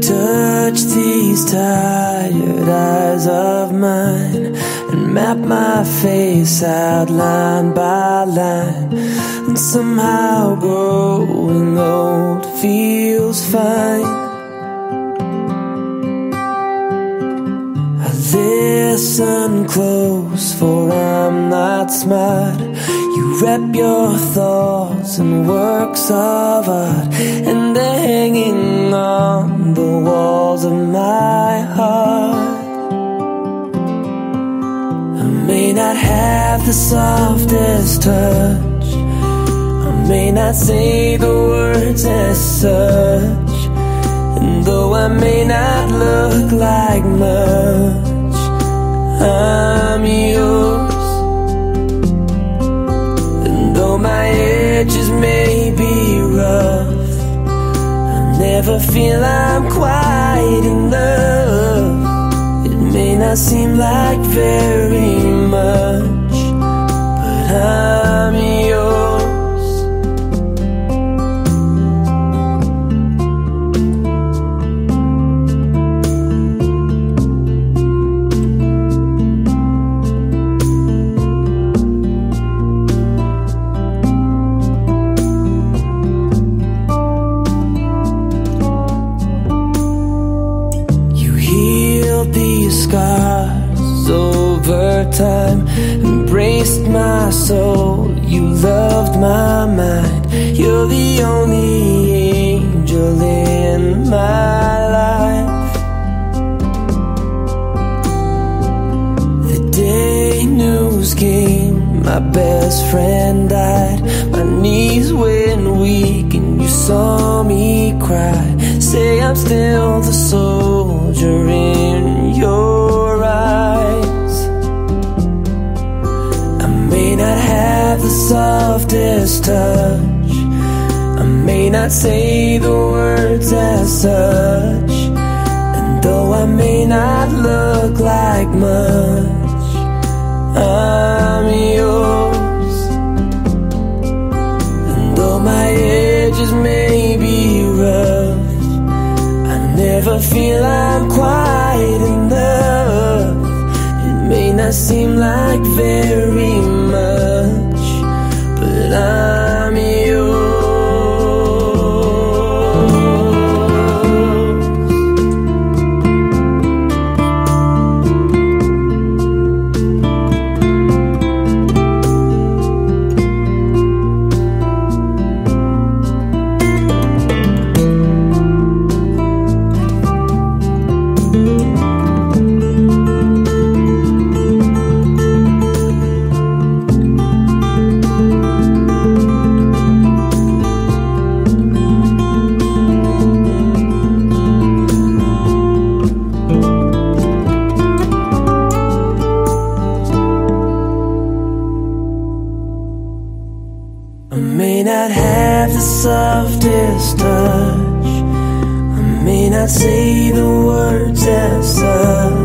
touch these tired eyes of mine and map my face out line by line. And somehow growing old feels fine. I listen close, for I'm not smart. You wrap your thoughts in works of art, and they're hanging the softest touch, I may not say the words as such, and though I may not look like much, I'm yours. And though my edges may be rough, I never feel I'm quite enough. It may not seem like very scars over time, embraced my soul. You loved my mind. You're the only angel in my life. The day news came, my best friend died. My knees went weak, and you saw me cry. Say I'm still the soldier softest touch. I may not say the words as such. And though I may not look like much, I'm yours. And though my edges may be rough, I never feel I'm quite enough. It may not seem like very may not have the softest touch. I may not say the words as such.